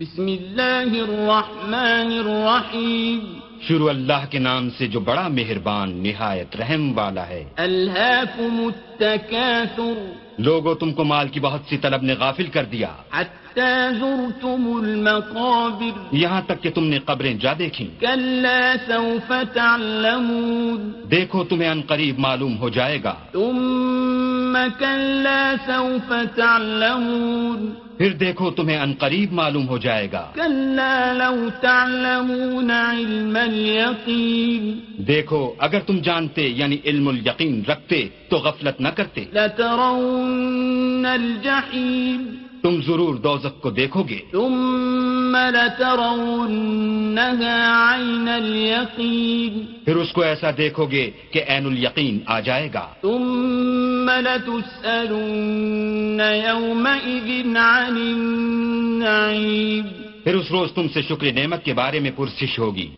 بسم اللہ الرحمن الرحیم. شروع اللہ کے نام سے جو بڑا مہربان نہایت رحم والا ہے۔ الہاکم التکاثر. لوگو تم کو مال کی بہت سی طلب نے غافل کر دیا۔ حتی زرتم المقابر. یہاں تک کہ تم نے قبریں جا دیکھیں۔ کلا سوف تعلمون. دیکھو تمہیں ان قریب معلوم ہو جائے گا۔ ثم سوف تعلمون پھر دیکھو تمہیں ان قریب معلوم ہو جائے گا۔ كلا لو تعلمون علم اليقين دیکھو اگر تم جانتے یعنی علم الیقین رکھتے تو غفلت نہ کرتے۔ لترون الجحيم تم ضرور دوزک کو دیکھو گے۔ ثم لترونها اليقين پھر اس کو ایسا دیکھو گے کہ عین الیقین آ جائے گا۔ ثم لتسألن يومئذ عن النعيم. پھر اس روز تم سے شکر نعمت کے بارے میں پرسش ہوگی۔